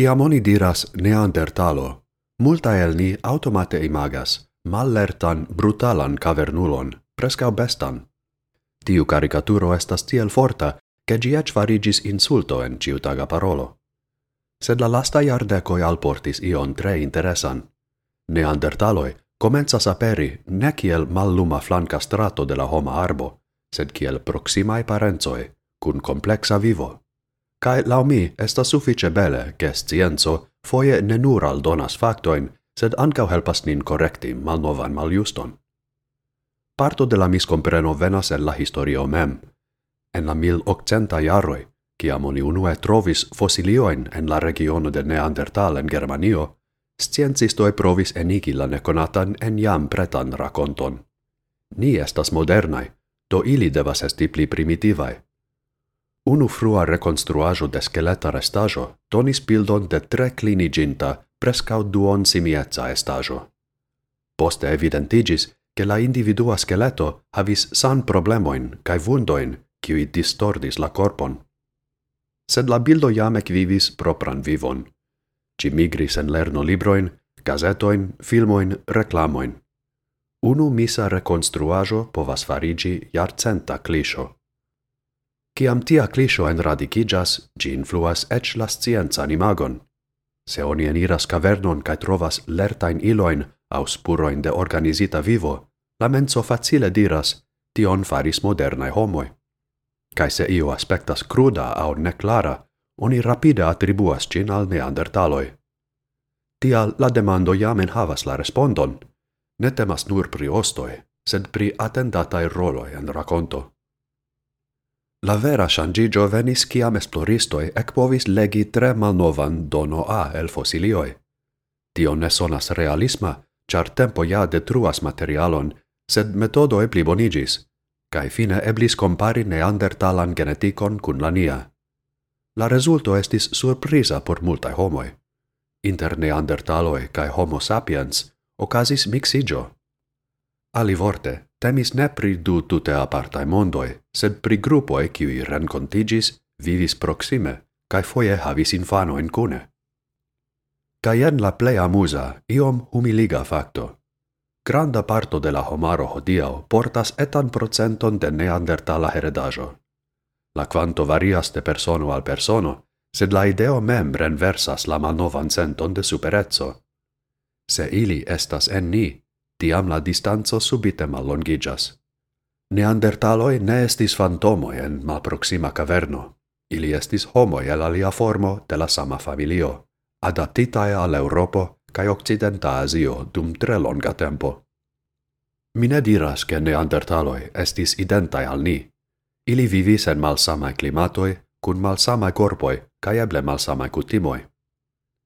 Ciam oni diras neandertalo, multa el ni automate imagas mallertan, brutalan cavernulon, prescau bestan. Tiu caricaturo estas tiel forta, che gi ec farigis insulto en ciutaga parolo. Sed la lasta iardecoi alportis ion tre interesan. Neandertaloi comenzas aperi ne kiel malluma flanca strato de la homa arbo, sed kiel proximae parenzoe, cun complexa vivo. Kai lau mi estas suffice bele, che scienzo foie ne nur aldonas factoin, sed ancau helpas nin correcti malnovan maljuston. Parto de la miscompreno venas en la historio mem. En la mil octenta jarroi, ciam oni unue trovis fossilioin en la regiono de Neandertal en Germanio, sciencistoi provis enigi la neconatan en jam pretan raconton. Ni estas modernai, do ili devas esti pli primitivae. Unu frua reconstruajo de skeleta restajo donis bildon de tre cliniginta, prescau duon simietza estajo. Poste evidentigis che la individua skeleto havis san problemoin cae vundoin, qui distordis la corpon. Sed la bildo jam vivis propran vivon. Ci migris en lerno libroin, gazetoin, filmoin, reclamoin. Unu misa reconstruajo povas farigi jarcenta clisho. Ciam tia clisio en radicigas, gi influas ec la scienzan imagon. Se oni eniras cavernon cae trovas lertain iloin au spuroin de organizita vivo, la menso facile diras, tion faris modernae homoi. Cae se io aspectas cruda au neclara, oni rapide attribuas cin al neandertaloi. Tial la demando jam havas la respondon. Ne temas nur pri ostoi, sed pri attendatae roloi en raconto. La vera shangigio venis ciam esploristoi ec povis legi tre malnovan dono A el fosilioi. Tio ne sonas realisma, char tempo ja detruas materialon, sed metodo e plibonigis, cae fine eblis compari neandertalan geneticon cun la nia. La resulto estis surprisa por multae homoi. Inter neandertaloi cae homo sapiens ocasis mixigio. Alivorte, temis ne pri du tute apartai mondoi, sed pri gruppoi qui rencontigis, vivis proxime, cae foie havis infanoin cune. Cae en la plei amusa, iom humiliga facto. Granda parto de la homaro hodiau portas etan procenton de neandertala heredajo. La quanto varias de persono al persono, sed la ideo mem renversas la malnovan senton de superezzo. Se ili estas en ni, tiam la distanzo subite mallongigas. Neandertaloi ne estis fantomoi en malproxima caverno. Ili estis homoi el alia formo de la sama familio, adaptitae al Europo cae Occidenta Asio dum tre longa tempo. Mi ne diras che neandertaloi estis identae al ni. Ili vivis en malsamae climatoi, cun malsamae corpoi, cae eble malsamae cutimoi.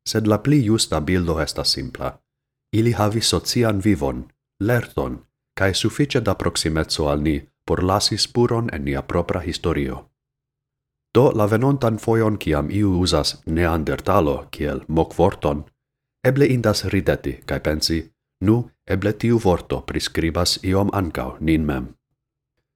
Sed la pli justa bildo estas simpla – Ili havis socian vivon, lerton, cae suffice da proximezzo al ni por lasi spuron en nia propra historio. Do la venontan foion ciam iu usas neandertalo kiel moc vorton, eble indas rideti cae pensi, nu eble tiu vorto prescribas iom ancau nin mem.